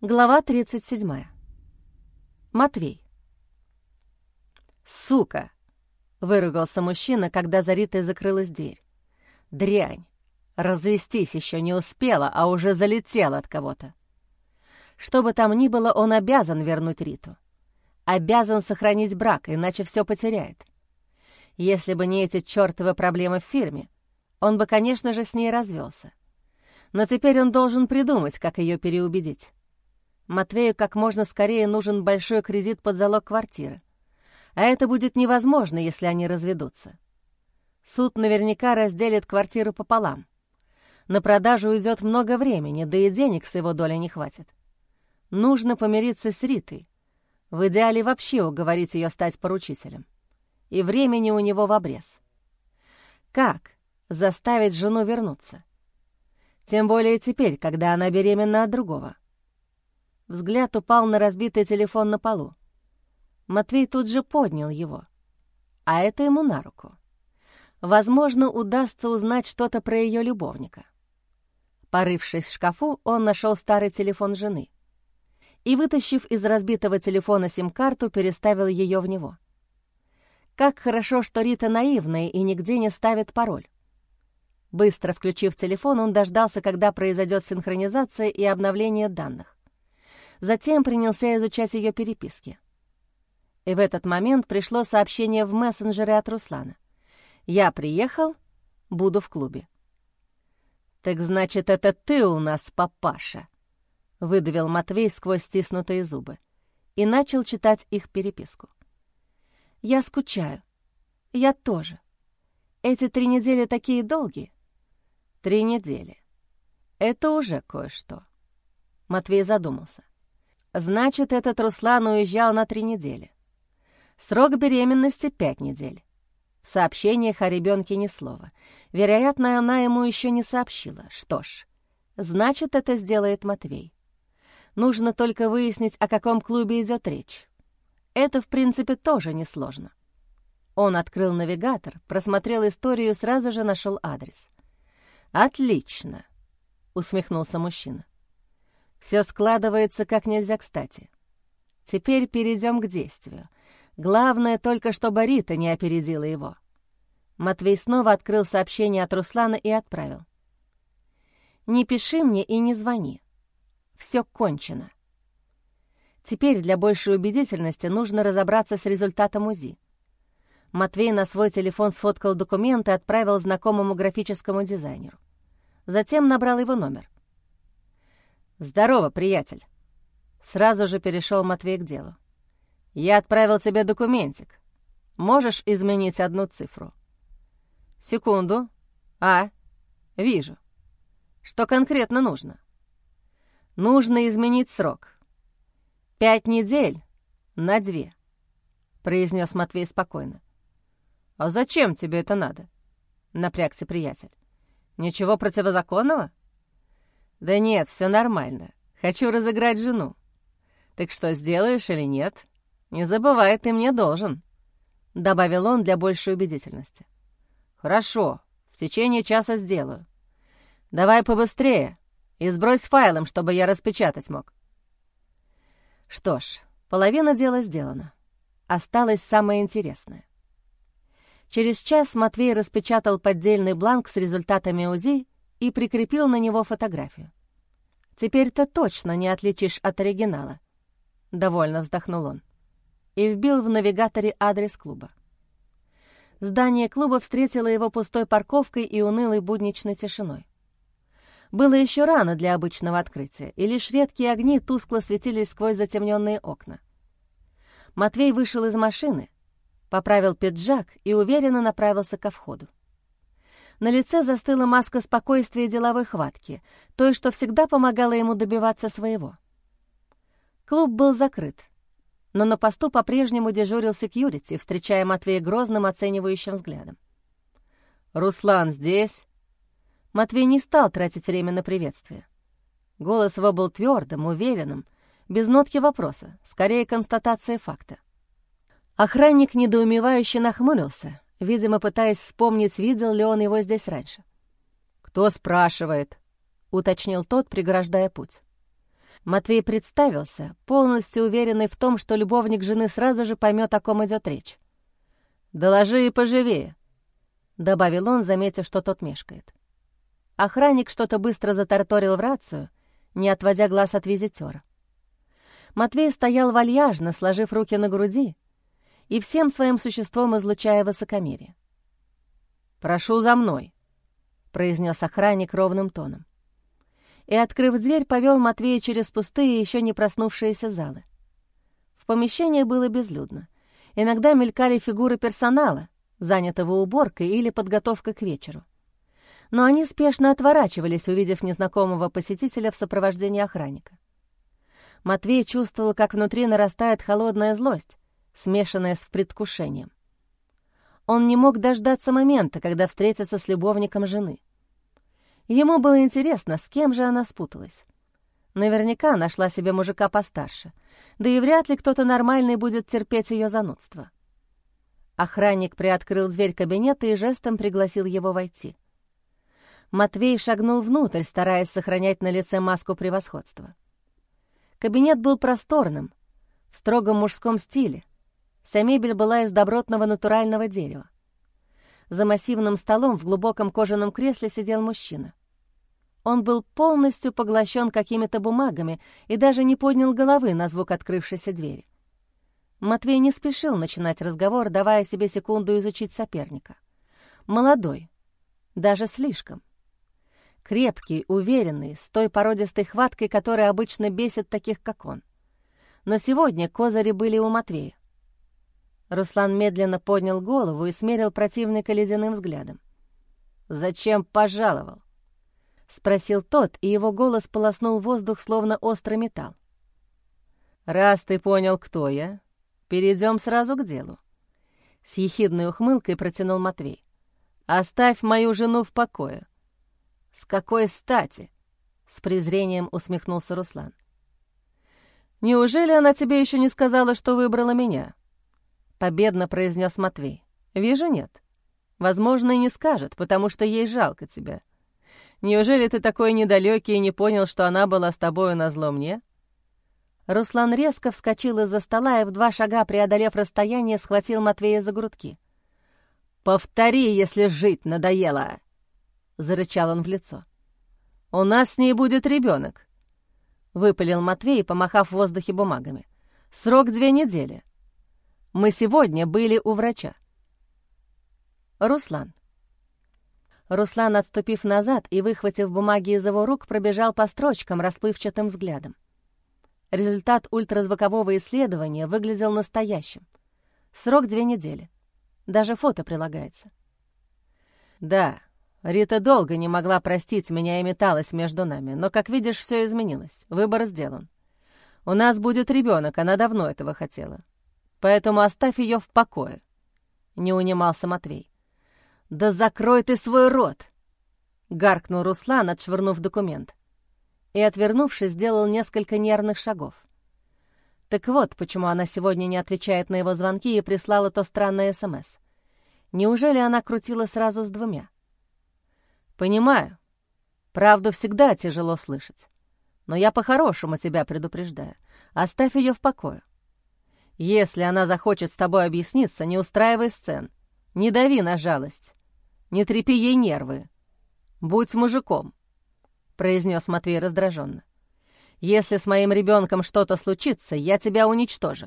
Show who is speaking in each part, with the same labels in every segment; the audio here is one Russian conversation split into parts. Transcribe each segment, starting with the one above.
Speaker 1: Глава 37. Матвей. «Сука!» — выругался мужчина, когда за Ритой закрылась дверь. «Дрянь! Развестись еще не успела, а уже залетела от кого-то. Что бы там ни было, он обязан вернуть Риту. Обязан сохранить брак, иначе все потеряет. Если бы не эти чертовы проблемы в фирме, он бы, конечно же, с ней развелся. Но теперь он должен придумать, как ее переубедить. Матвею как можно скорее нужен большой кредит под залог квартиры. А это будет невозможно, если они разведутся. Суд наверняка разделит квартиру пополам. На продажу уйдет много времени, да и денег с его доли не хватит. Нужно помириться с Ритой. В идеале вообще уговорить ее стать поручителем. И времени у него в обрез. Как заставить жену вернуться? Тем более теперь, когда она беременна от другого. Взгляд упал на разбитый телефон на полу. Матвей тут же поднял его. А это ему на руку. Возможно, удастся узнать что-то про ее любовника. Порывшись в шкафу, он нашел старый телефон жены и, вытащив из разбитого телефона сим-карту, переставил ее в него. Как хорошо, что Рита наивная и нигде не ставит пароль. Быстро включив телефон, он дождался, когда произойдет синхронизация и обновление данных. Затем принялся изучать ее переписки. И в этот момент пришло сообщение в мессенджере от Руслана. «Я приехал, буду в клубе». «Так значит, это ты у нас папаша», — выдавил Матвей сквозь стиснутые зубы и начал читать их переписку. «Я скучаю. Я тоже. Эти три недели такие долгие». «Три недели. Это уже кое-что». Матвей задумался. Значит, этот Руслан уезжал на три недели. Срок беременности — пять недель. В сообщениях о ребенке ни слова. Вероятно, она ему еще не сообщила. Что ж, значит, это сделает Матвей. Нужно только выяснить, о каком клубе идет речь. Это, в принципе, тоже несложно. Он открыл навигатор, просмотрел историю, сразу же нашел адрес. «Отлично!» — усмехнулся мужчина. Все складывается как нельзя кстати. Теперь перейдем к действию. Главное только, чтобы Рита не опередила его. Матвей снова открыл сообщение от Руслана и отправил. «Не пиши мне и не звони. Все кончено». Теперь для большей убедительности нужно разобраться с результатом УЗИ. Матвей на свой телефон сфоткал документы и отправил знакомому графическому дизайнеру. Затем набрал его номер. «Здорово, приятель!» Сразу же перешел Матвей к делу. «Я отправил тебе документик. Можешь изменить одну цифру?» «Секунду. А, вижу. Что конкретно нужно?» «Нужно изменить срок. Пять недель на две», — произнес Матвей спокойно. «А зачем тебе это надо?» — напрягся приятель. «Ничего противозаконного?» «Да нет, все нормально. Хочу разыграть жену. Так что, сделаешь или нет? Не забывай, ты мне должен», — добавил он для большей убедительности. «Хорошо, в течение часа сделаю. Давай побыстрее и сбрось файлом, чтобы я распечатать мог». Что ж, половина дела сделана. Осталось самое интересное. Через час Матвей распечатал поддельный бланк с результатами УЗИ и прикрепил на него фотографию. «Теперь-то точно не отличишь от оригинала», — довольно вздохнул он и вбил в навигаторе адрес клуба. Здание клуба встретило его пустой парковкой и унылой будничной тишиной. Было еще рано для обычного открытия, и лишь редкие огни тускло светились сквозь затемненные окна. Матвей вышел из машины, поправил пиджак и уверенно направился ко входу. На лице застыла маска спокойствия и деловой хватки, той, что всегда помогала ему добиваться своего. Клуб был закрыт, но на посту по-прежнему дежурил секьюрити, встречая Матвея грозным оценивающим взглядом. «Руслан здесь?» Матвей не стал тратить время на приветствие. Голос его был твердым, уверенным, без нотки вопроса, скорее констатация факта. Охранник недоумевающе нахмурился, видимо, пытаясь вспомнить, видел ли он его здесь раньше. «Кто спрашивает?» — уточнил тот, преграждая путь. Матвей представился, полностью уверенный в том, что любовник жены сразу же поймет, о ком идет речь. «Доложи и поживее», — добавил он, заметив, что тот мешкает. Охранник что-то быстро затарторил в рацию, не отводя глаз от визитера. Матвей стоял вальяжно, сложив руки на груди и всем своим существом излучая высокомерие. «Прошу за мной», — произнес охранник ровным тоном и, открыв дверь, повел Матвея через пустые, еще не проснувшиеся залы. В помещении было безлюдно. Иногда мелькали фигуры персонала, занятого уборкой или подготовкой к вечеру. Но они спешно отворачивались, увидев незнакомого посетителя в сопровождении охранника. Матвей чувствовал, как внутри нарастает холодная злость, смешанная с предвкушением. Он не мог дождаться момента, когда встретится с любовником жены. Ему было интересно, с кем же она спуталась. Наверняка нашла себе мужика постарше, да и вряд ли кто-то нормальный будет терпеть ее занудство. Охранник приоткрыл дверь кабинета и жестом пригласил его войти. Матвей шагнул внутрь, стараясь сохранять на лице маску превосходства. Кабинет был просторным, в строгом мужском стиле. Вся мебель была из добротного натурального дерева. За массивным столом в глубоком кожаном кресле сидел мужчина. Он был полностью поглощен какими-то бумагами и даже не поднял головы на звук открывшейся двери. Матвей не спешил начинать разговор, давая себе секунду изучить соперника. Молодой, даже слишком. Крепкий, уверенный, с той породистой хваткой, которая обычно бесит таких, как он. Но сегодня козыри были у Матвея. Руслан медленно поднял голову и смерил противника ледяным взглядом. «Зачем пожаловал?» — спросил тот, и его голос полоснул воздух, словно острый металл. «Раз ты понял, кто я, перейдем сразу к делу». С ехидной ухмылкой протянул Матвей. «Оставь мою жену в покое». «С какой стати?» — с презрением усмехнулся Руслан. «Неужели она тебе еще не сказала, что выбрала меня?» — победно произнес Матвей. «Вижу, нет. Возможно, и не скажет, потому что ей жалко тебя. Неужели ты такой недалекий и не понял, что она была с тобою назло мне?» Руслан резко вскочил из-за стола и в два шага, преодолев расстояние, схватил Матвея за грудки. «Повтори, если жить надоело!» — зарычал он в лицо. «У нас с ней будет ребенок», — выпалил Матвей, помахав в воздухе бумагами. «Срок две недели. Мы сегодня были у врача». Руслан. Руслан, отступив назад и выхватив бумаги из его рук, пробежал по строчкам расплывчатым взглядом. Результат ультразвукового исследования выглядел настоящим. Срок две недели. Даже фото прилагается. «Да, Рита долго не могла простить меня и металась между нами, но, как видишь, все изменилось. Выбор сделан. У нас будет ребенок, она давно этого хотела. Поэтому оставь ее в покое», — не унимался Матвей. «Да закрой ты свой рот!» — гаркнул Руслан, отшвырнув документ. И, отвернувшись, сделал несколько нервных шагов. Так вот, почему она сегодня не отвечает на его звонки и прислала то странное СМС. Неужели она крутила сразу с двумя? «Понимаю. Правду всегда тяжело слышать. Но я по-хорошему тебя предупреждаю. Оставь ее в покое. Если она захочет с тобой объясниться, не устраивай сцен. Не дави на жалость. Не трепи ей нервы. Будь мужиком», — произнес Матвей раздраженно. «Если с моим ребенком что-то случится, я тебя уничтожу».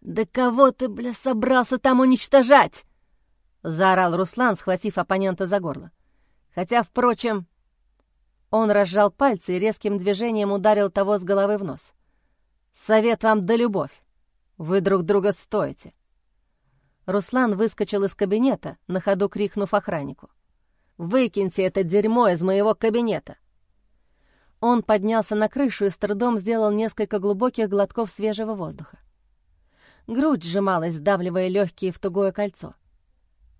Speaker 1: «Да кого ты, бля, собрался там уничтожать?» — заорал Руслан, схватив оппонента за горло. «Хотя, впрочем...» Он разжал пальцы и резким движением ударил того с головы в нос. «Совет вам да любовь. Вы друг друга стоите». Руслан выскочил из кабинета, на ходу крикнув охраннику. «Выкиньте это дерьмо из моего кабинета!» Он поднялся на крышу и с трудом сделал несколько глубоких глотков свежего воздуха. Грудь сжималась, сдавливая легкие в тугое кольцо.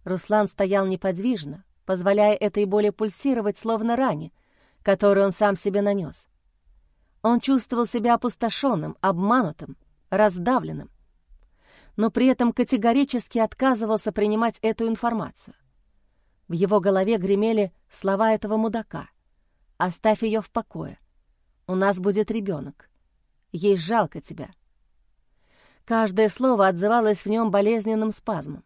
Speaker 1: Руслан стоял неподвижно, позволяя этой боли пульсировать, словно ране, которую он сам себе нанес. Он чувствовал себя опустошенным, обманутым, раздавленным но при этом категорически отказывался принимать эту информацию. В его голове гремели слова этого мудака. «Оставь ее в покое. У нас будет ребенок. Ей жалко тебя». Каждое слово отзывалось в нем болезненным спазмом.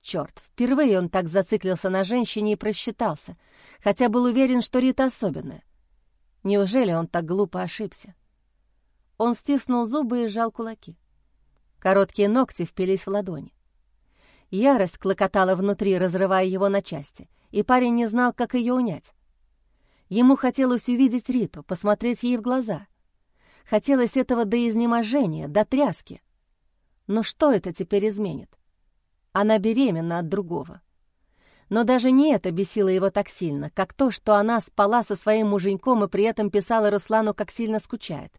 Speaker 1: Черт, впервые он так зациклился на женщине и просчитался, хотя был уверен, что Рита особенная. Неужели он так глупо ошибся? Он стиснул зубы и сжал кулаки. Короткие ногти впились в ладони. Ярость клокотала внутри, разрывая его на части, и парень не знал, как ее унять. Ему хотелось увидеть Риту, посмотреть ей в глаза. Хотелось этого до изнеможения, до тряски. Но что это теперь изменит? Она беременна от другого. Но даже не это бесило его так сильно, как то, что она спала со своим муженьком и при этом писала Руслану, как сильно скучает.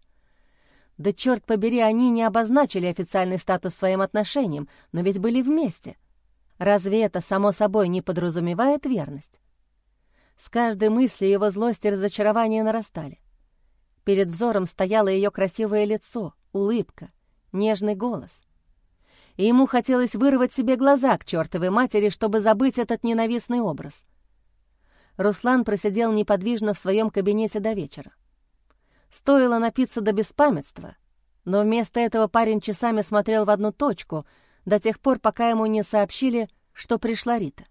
Speaker 1: Да черт побери, они не обозначили официальный статус своим отношениям, но ведь были вместе. Разве это, само собой, не подразумевает верность? С каждой мыслью его злость и разочарование нарастали. Перед взором стояло ее красивое лицо, улыбка, нежный голос и ему хотелось вырвать себе глаза к чертовой матери, чтобы забыть этот ненавистный образ. Руслан просидел неподвижно в своем кабинете до вечера. Стоило напиться до беспамятства, но вместо этого парень часами смотрел в одну точку до тех пор, пока ему не сообщили, что пришла Рита.